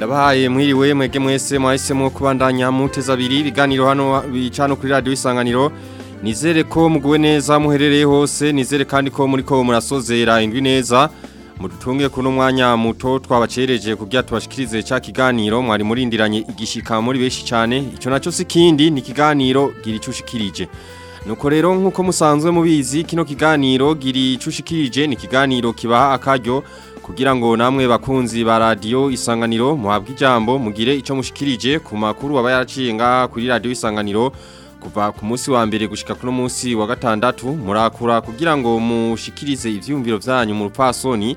Yabaye mwiriwe mwege mwese mwahisemo kubandanya muteza biri ibiganiro hano bicano kuri radio isanganiro nizere ko muguwe neza muherereye hose nizere kandi ko muri ko murasozera indwi neza mudutunge kuno mwanya muto twabacereje kugira tubashikirize cha kiganiro mwari murindiranye igishika muri beshi cyane ico naco sikindi ni kiganiro giricushikirije nuko rero nk'uko musanzwe mubizi kino kiganiro giri giricushikirije ni ikiganiro kibaha akaryo kugira ngo namwe bakunzi ba radio isanganiro muhabwe ijambo mugire icyo mushikirije ku makuru waba yaraciye kuri Radio isanganiro kuva ku munsi wa mbere gushika kuno munsi wa gatandatu murakura kugira ngo mushikirize ivyumviro vyanyu mu rupasoni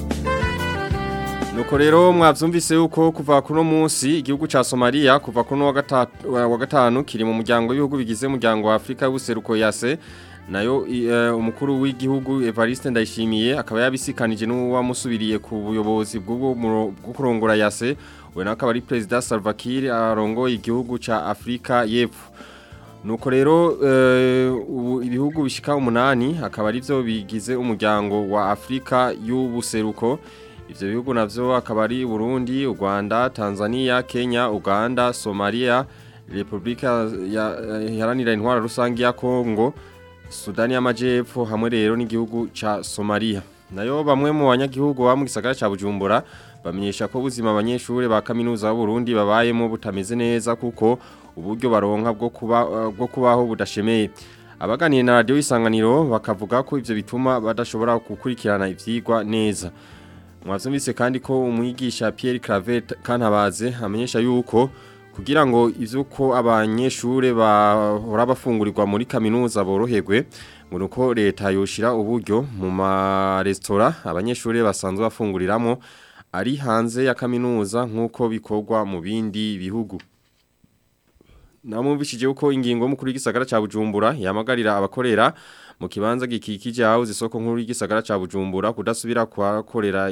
rero mwabyumvise yuko kuva kuno munsi igihugu cha Somalia kuva kuno wa gatanu kiri mu muryango w'ibihugu bigize umuryango wa Afrika w'useruko yase nayo e, umukuru w'igihugu Evariste Ndayishimiye akaba yabisikanije n'uwamusubiriye ku buyobozi bw'ubwo bwo kurongora yase we nakaba ari president Salva Kiir arongoye igihugu ca Afrika y'epfo nuko rero e, ibihugu bishika umunani akaba ari byo bigize umuryango wa Afrika y'ubuseruko Ivyo bihugu navyo akaba ari Burundi, Uganda, Tanzania, Kenya, Uganda, Somalia, Republika yaranira Intwara Rusange ya Kongo, Sudani y'Amajyepfo hamwe rero n'igihugu ca Somalia. Nayo bamwe mu banyagihugu wa mu gisagara ca Bujumbura bamenyesha ko buzima abanyeshuri ba kaminuza Burundi babayemo butameze neza kuko uburyo baronka bwo kuba bwo kubaho budashemeye. Abaganiye na radio isanganiro bakavuga ko ivyo bituma badashobora gukurikirana ivyigwa neza. mwabyumvise kandi ko umwigisha Pierre Claver kantabaze amenyesha yuko kugira ngo izuko abanyeshure bahora bafungurirwa muri kaminuza borohegwe mu ruko leta yoshira uburyo mu marestora abanyeshure basanzwe bafunguriramo ari hanze ya kaminuza nk'uko bikogwa mu bindi bihugu namwumvishije uko ingingo mukuru w'igisagara cya bujumbura yamagarira abakorera mu kibanza gikikije house isoko nkuru y'igisagara ca Bujumbura kudasubira kwakorera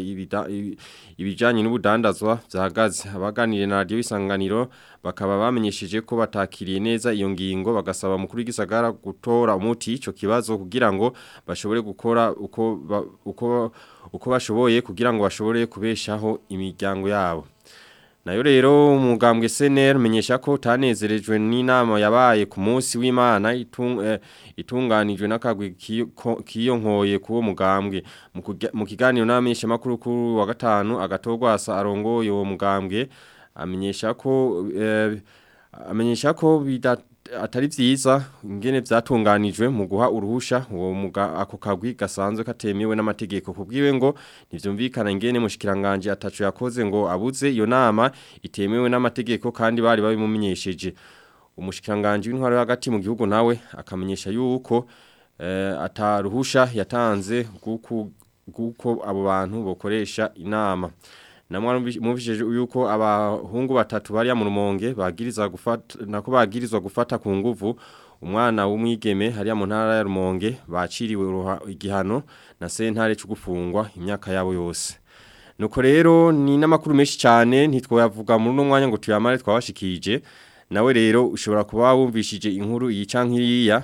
ibijanye n'ubudandazwa byahagaze abaganire na radio isanganiro bakaba bamenyesheje ko batakiriye neza iyo ngingo bagasaba mukuru w'igisagara gutora umuti ico kibazo kugira ngo bashobore gukora uko uko uko bashoboye kugira ngo bashobore kubeshaho imiryango yabo nayo rero umugambwe seneri menyesha ko utanezerejwe n'inama yabaye ku munsi w'imana eh, itunganijwe n'akagwi kiyonkoye k'uwo mugambwe mu kiganiro n'amenyesha makuru wakatanu agatogo gatanu arongo arongoye uwo mugambwe amenyesha ko eh, amenyesha ko atari byiza ingene byatunganijwe mu guha uruhusha uwo ako kagwi gasanzwe katemewe n'amategeko kubwiwe ngo ntivyumvikana ingene mushikiranganje atacu yakoze ngo abuze iyo nama itemewe n'amategeko kandi bari babimumenyesheje umushikiranganje w'intwaro hagati mu gihugu nawe akamenyesha yuko uh, ataruhusha yatanze kuko abo bantu bokoresha inama namwe mwumvishije yuko abahungu batatu bari mu rumonge bagiriza gufata nako bagirizwa gufata ku nguvu umwana w'umwigeme hariya mu ntara ya rumonge baciriwe igihano na sentare cyo gufungwa imyaka yabo yose nuko rero ni n'amakuru menshi cyane ntitwayavuga muri uno mwanya ngo tuyamare twabashikije nawe rero ushobora kuba wumvishije inkuru iyi nk'iriya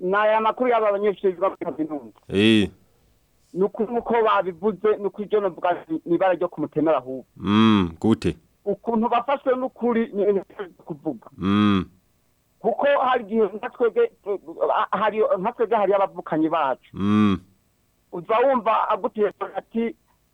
ni aya makuru y'aba abanyeshuri biga muri kaminuza ni uko babivuze ni uko ibyo navuga ni ibara ryo kumutemera ahubwo mm, gute ukuntu bafashwe n'ukuri ni ibintu byo mm. kuko hari igihe nka twebwe hari abavukanyi bacu mm. uza wumva aguteye ati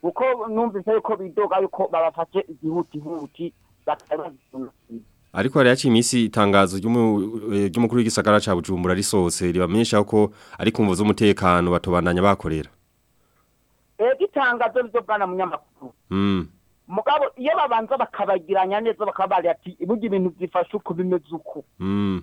kuko numvise yuko bidoga yuko babafashe igihuti huti ariko hari yaciye iminsi itangazo ry'umukuru w'igisagara cya bujumbura risohose ribamenyesha ko ari ku mvu z'umutekano batubandanya bakorera rero eh, itangazo ryo bwana munyamakuru hmm. mugabo iyo babanza bakabagiranya neza bakaba ati ibyo ibintu byifashe uko bimeze uku hmm.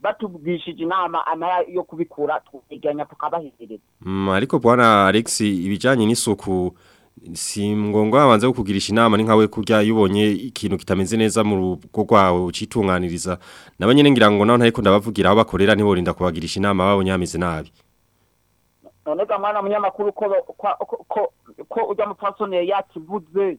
batubwishije inama amara yo kubikura twiganya tukabahereza mm, ariko bwana alex ibijanye n'isuku si ngongo abanze wo kugirisha inama ni nkawe kurya yubonye ikintu kitameze neza mu rugo rwawe ucitunganiriza nabo ngirango ngira ngo naho ndabavugira aho bakorera ntiborinda kubagirisha inama babo nyamize nabi none ga mwana munyamakuru ko ujya mupfasoniye yakivuze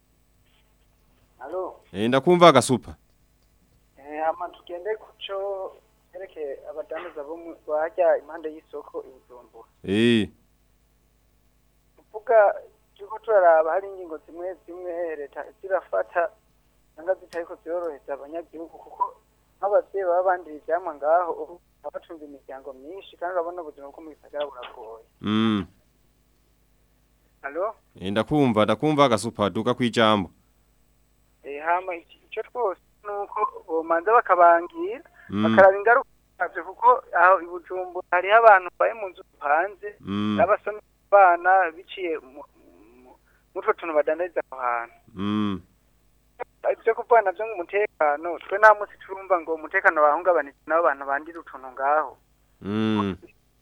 Halo. Eh ndakumva gasupa. Eh ama tugende kuco yerekeye abadandaza bo mu impande y'isoko inzumbu. Eh. Uvuga tuko turaraba hari ingingo zimwe zimwe leta zirafata nanga zitariko zorohereza abanyagihugu kuko nk'abavyeyi baba bandira ngaho ubu imiryango myinshi kandi urabona ubuzima bwo mu gisagara buragoye. Mm. Halo? Eh, ndakumva, ndakumva gasupaduka kwijambo. Eh hama ico twose nuko bomanza bakabangira mm. bakaraba ingaruka ntavyo kuko aho ibujumbu hariho abantu baye mu nzu hanze mm. n'abasoma abana biciye mutwo tuntu badandariza aho hantu mm. ibyo kuvuga nabyo nk'umutekano twe nta munsi turumva ngo umutekano bahungabanije n'abo bantu bandira utuntu ngaho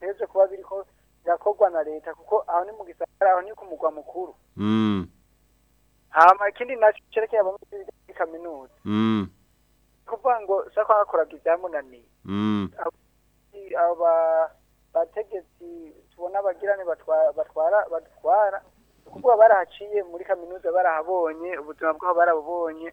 biteje kuba biri ko na leta kuko aho ni mu gisagara aho ni ku mugwa mukuru mm. hama ikindi nacyo cyerekeye abanyeshuri muri kaminuza mm. kuvuga ngo ushaka bakoraga ibyamunaniye mm. aba bategetsi tubona bagirane batwara batwara ni ukuvuga barahaciye muri kaminuza barahabonye ubuzima bwabo barabubonye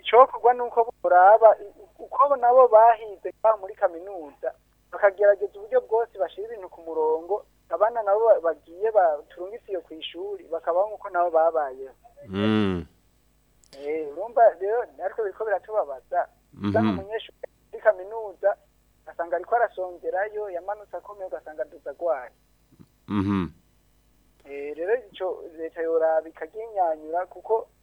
icyokorwa eh, ni uko buraba uko nabo bahize muri kaminuza bakagerageza uburyo bwose bashyira ibintu ku murongo abana nabo bagiye baturungisiye ku ishuri bakaba nk'uko nabo babayeho mm. eh, urumva rero natwe biriko biratubabaza mhm. umunyeshuri kaminuza asanga ariko arasongerayo yamanutse akomeye ugasanga aduza agwaye mm-hmm. eh, rero icyo leta yoraba kuko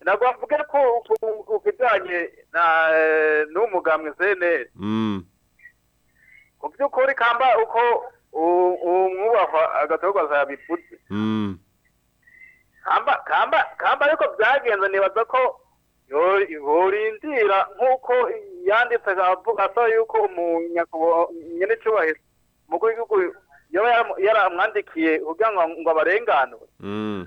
Nagwavuga ko ukijanye na eh, n'umugambwe CNL. Mm. Kubyukuri kamba uko umwubahwa agatogwa zabivuze. Mm. kamba kamba ariko byagenze nibaza ko burindira nk'uko yanditse asaba yuko umunyacyubahiro umukuru w'igihugu yaba yaramwandikiye kugira ngo abarenganure mm.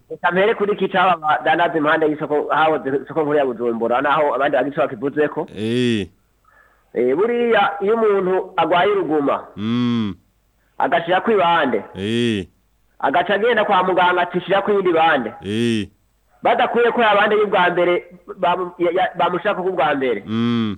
kamere kuri kitaba danaze impande y'isoko hawo soko nkuru ya bujumbura naho abandi bagishaka kivuzeko eh eh buriya iyo umuntu agwaye uruguma mm agashira kwibande eh agaca kwa muganga atishira kwindi bande eh badakwiye ko abandi y'ubwa mbere bamushaka ubwa mbere mm.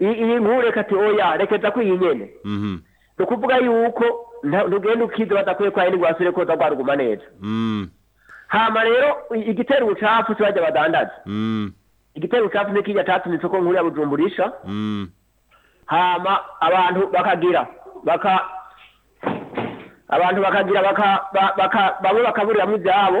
iyi nkuru reka ati oya reka mhm. nza ko ni ukuvuga yuko ntugenda ukiza badakwiye kwa yindi wasure ko utagwaruguma neza mhm. hama rero igitera ubucafu si bajya badandaza mhm. igitera ubucafu ni kijya catumye isoko nkuru ya bujumburisha hama abantu bakagira baka abantu bakagira baka bamwe bakaburiramwo ivyabo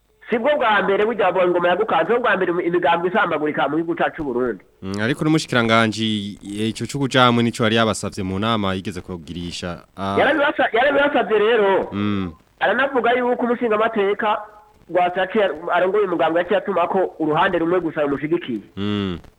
sibwo bwa mbere burya bwa ngoma yagukanze bwa mbere imigambi isambagurika mu gihugu cyacu Burundi ariko n'umushikiranganje ico cy'ukujamwe nico yari yabasavye mu nama yigeze kugirisha yarabibasavye rero aranavuga yuko umushinga amateka arongoye umuganga yaciye atuma ko uruhande rumwe gusa rumushigikiye hmm.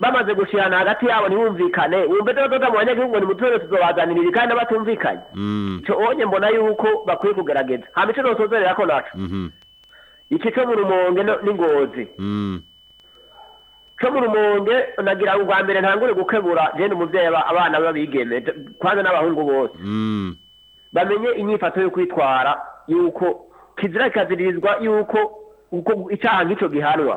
bamaze gushyirana hagati yabo ntibumvikane wumve dododa mu banyagihugu ni muturere tuzobaganirire kandi abatumvikanye mm. icyo onye mbona yuko bakwiye kugaragaza nta mico ntosozerera ko nacu mm-hmm. iki cyo mu rumonge n'ingozi mm. cyo mu rumonge nagira ubwa mbere ntangure gukebura jene umubyeyi abana babigeme kwanza n'abahungu bose mm. bamenye inyifato yo kwitwara yuko kizira kikazirizwa yuko icyaha nk'icyo gihanwa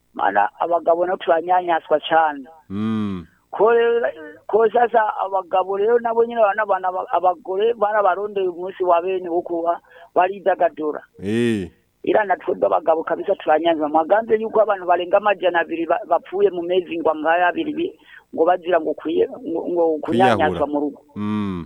mana abagabo no turanyanyaswa cyane hmm. ko sasa abagabo rero nabo nyine banabana abagore barabarondeye umunsi wa bene wo kuba baridagadura eh. irana twebwe abagabo kabisa turanyanzwa mwaganze yuko abantu barenga amajana abiri bapfuye mu mezi ngo amara abiri ngo bazira ngo kunyanyazwa mu rugo hmm.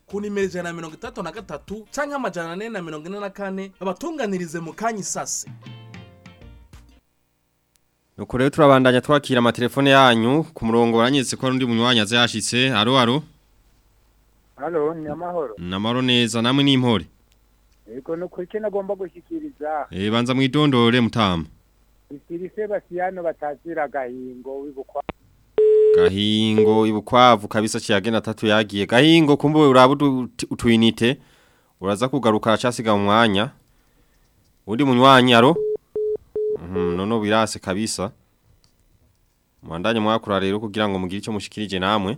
ku nimero ijana na mirongo itandatu na gatatu canke amajana amajana ane na mirongo ine na kane babatunganirize mu kanya isase nuko rero turabandanya twakira amatelefone yanyu ku murongo waranyeretse ko hari undi munywanyi aza yashyitse aro aro aro ni amahoro ni amahoro neza namwe ni impore yego ni ukuri icyo nagomba gushyikiriza banza mwidondore mutama isirise basiyano batazira agahingo wibukwa gahingo ibukwavu kabisa cyagena tatu yagiye gahingo kumbe uraba utu, uraza kugaruka aracasiga mu mwanya uri munywanyi aro hmm, none birase kabisa mwandanye mwakura rero kugira ngo mugire icyo mushikirije namwe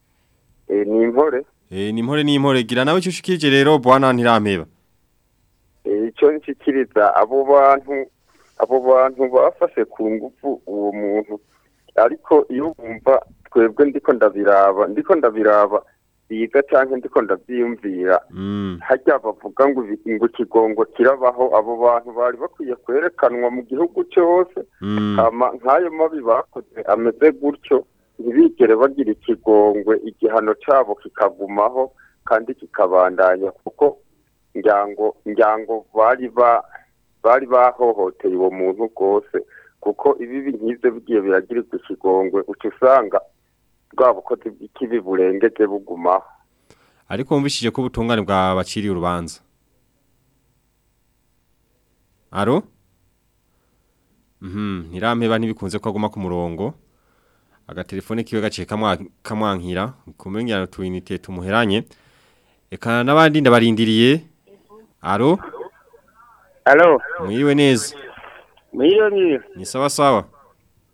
E eh, ni impore. Eh nimpore nimpore gira nawe cyushikije rero bwana ntirameba. Eh ico nshikiriza abo bantu abo bantu bafashe ku ngufu uwo muntu ariko iyo bumva twebwe ndiko ndabiraba ndiko ndabiraba biga cyangwa ndiko ndabyiyumvira hajya bavuga ngo ngo kigongo kirabaho abo bantu bari bakwiye kwerekanwa mu gihugu cyose ama nk'ayo mabi bakoze ameze gutyo ntibigere bagira ikigongwe igihano cyabo kikagumaho kandi kikabandanya kuko njyango njyango bari bari bahohoteye uwo muntu rwose kuko ibibi nkize bigiye biragirirwa ikigongwe uca usanga bwa bukozi bw'ikibi burengeje bugumaho ariko wumvishije ko ubutungane bwabaciriye urubanza aro mhm, ntirampe niba ntibikunze ko aguma ku murongo aga telefone kiwe gaciye kamwankira kumenya tuyinite tumuheranye eka nabandi ndabarindiriye aro alo mwiriwe neza mwiriwe mwiriwe ni sawa sawa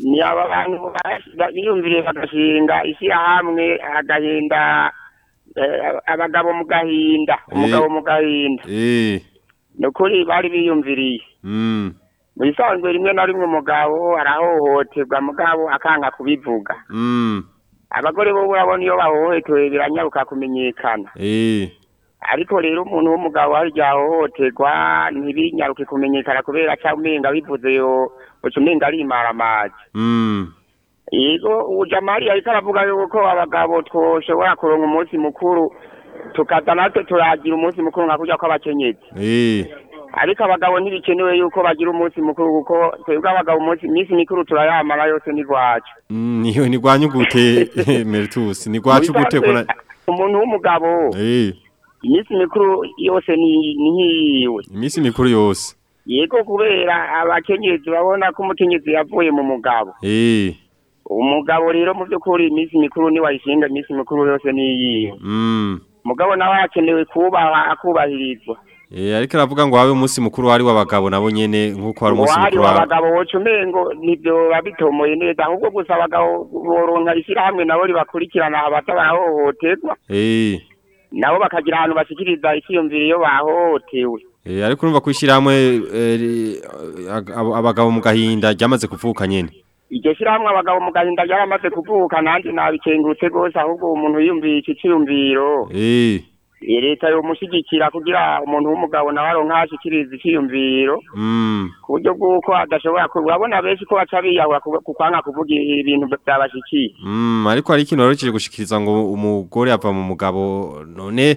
ni aba bantu biyumviriye bagashinga ishyirahamwe agahinda eh, abagabo mu gahinda umugabo mu gahinda ni ukuri bari biyumviriye mu mm. bisanzwe rimwe na rimwe umugabo arahohoterwa mugabo akanga kubivuga mm. abagore bo burabona iyo bahohotewe biranyaruka kumenyekana eh. ariko rero umuntu w'umugabo waryahohoterwa ntibinyaruke kumenyekana kubera cyangwa umenga bivuze yo uca umenga ari imaramaje yego hmm. uja mari ariko aravuga yuko abagabo twoshobora kuronka umunsi mukuru tukaza natwe turagira umunsi mukuru nka kurya kw'abakenyezi eh. ariko abagabo ntibikenewe yuko bagira umunsi mukuru kuko twebwe abagabo iminsi mikuru turayamara yose n'irwacu niyo nirwanya gute meritusi nirwacu gute umuntu w'umugabo iminsi mikuru yose ni nkiyiwe iminsi mikuru yose yego kubera abakenyezi babona ko umukenyezi yavuye mu mugabo umugabo rero mu by'ukuri iminsi mikuru niwayishinga iminsi mikuru yose ni niyiwe mm. umugabo nawe hakenewe kubaha akubahirizwa Eh, ariko aravuga ngo habe umunsi mukuru wari w'abagabo nabo nyene nkuko hari umunsi mukuru w'abagabo wocu mengo nibyo babitomoye neza ahubwo gusa abagabo boronka ishyira hamwe nabo ribakurikirana abatabahohoterwa eh nabo bakagira ahantu bashikiriza ikiyumvira iyo bahohotewe eh ariko urumva kwishyira hamwe eh, eh, abagabo mu gahinda ryamaze kuvuka nyene iryo shyirahamwe abagabo mu gahinda ryaramaze kuvuka nanjye nabikengurutse rwose ahubwo umuntu yiyumviye iki ciyumviro eh leta yomushyigikira kugira umuntu w'umugabo nawe aronka ashikiriza icyiyumviro mm. ku bw'uko adashobora kubona benshi ko baca biyahura ku kwanga kuvuga ibintu byabashyikiye mm, ariko hari ikintu warushije gushyikiriza ngo umugore ava mu mugabo none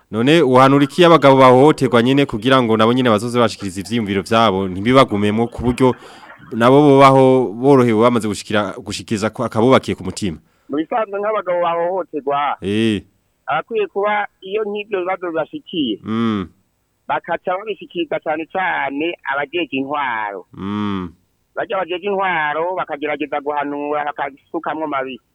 none uhanurikiye abagabo bahohoterwa nyine kugira ngo nabo nyine bazoze bashikiriza ivyiyumviro byabo ntibibagumemo ku buryo nabo bubaho borohewe bamaze gushikira gushikiriza akabubakiye ku mutima mu bisanzwe nk'abagabo bahohoterwa eh abakwiye kuba iyo nk'ibyo bibazo bibashikiye mm. bakaca babishikiriza cyane cyane abajeje intwaro mm. bajya bajeje intwaro bakagerageza guhanura bakasukamwo mabisi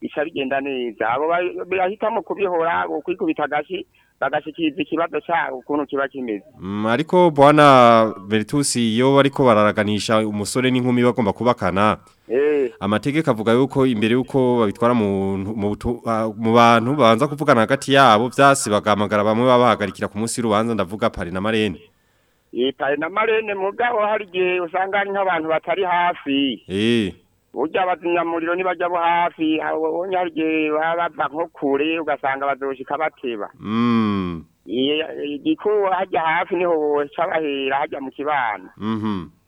bica bigenda neza abo bahitamo kubihora kwikubita agashi bagashikiriza ikibazo cyabo ukuntu kiba kimeze mm, ariko bwana Veritus iyo bariko bararaganisha umusore n'inkumi bagomba kubakana eh. amategeko avuga yuko imbere yuko babitwara mu ah, bantu babanza kuvugana hagati yabo byasi bagahamagara bamwe babahagarikira ku munsi rubanza ndavuga pari na marene eh, pari na marene mugabo hari igihe usanga hari nk'abantu batari hafi eh. burya abazimyamuriro nibajya bo hafi hari igihe baba bava nko kure ugasanga bazoshika bateba mm. igikuba hajya hafi niho cabahera hajya mu kibano mm-hmm.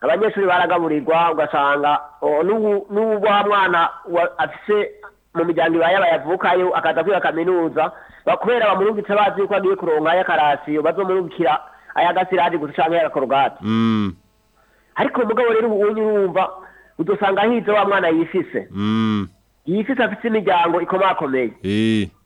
abanyeshuri baragaburirwa ugasanga n'ubu wa mwana afise mu miryango ibaye bayavukayo akaza kwiga kaminuza kubera bamurungitse bazi yuko agiye kuronka ayakarasiyo bazomurungikira ayagasiraje gusa canke ayakorogati mm. ariko umugabo rero ubu urumva udusanga hize wa mwana yifise mm. yifise afite imiryango ikomakomeye eh.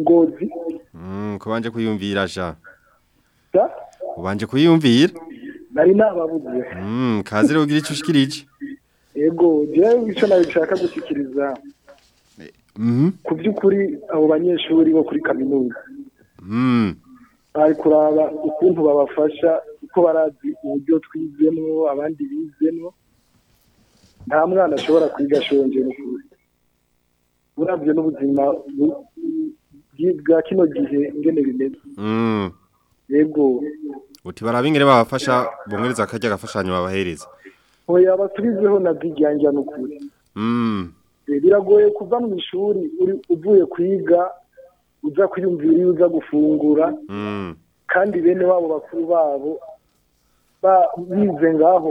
ngozi Mm kubanje kuyumvira ja Ubanje kuyumvira Nari nababuze Mm kazire ugira icyo ushikirije Yego je icyo nabishaka gushikiriza ku by'ukuri abo banyeshuri bo kuri kaminuza hmm. bari kuraba ukuntu babafasha uko barazi uburyo twizemo abandi bizemo nta mwana ashobora kwiga ashonje n'ukuri burabyo n'ubuzima bwa kino gihe ngene bimeze hmm. yego uti baraba ingene babafasha bongereza akajya agafashanyo babahereza oya basubizeho na bwijyanja n'ukuri hmm. biragoye kuva mu ishuri uri uvuye kwiga uza kwiyumvira iyo uza gufungura mm. kandi bene babo bakuru babo bize ngaho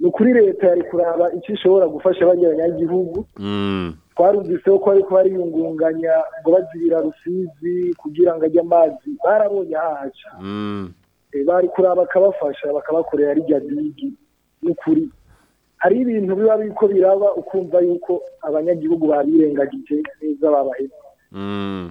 ni ukuri leta yari kuraba icyo ishobora gufasha abanyagihugu twarumviseho ko ariko bariyungunganya ngo bazibira rusizi kugira ngo ajye amazi barabonye ahaca eh, bari kuraba bakabafasha bakabakorera rijya digi n'ukuri hari ibintu biba biriko biraba ukumva yuko abanyagihugu babirengagije neza babaheza hmm.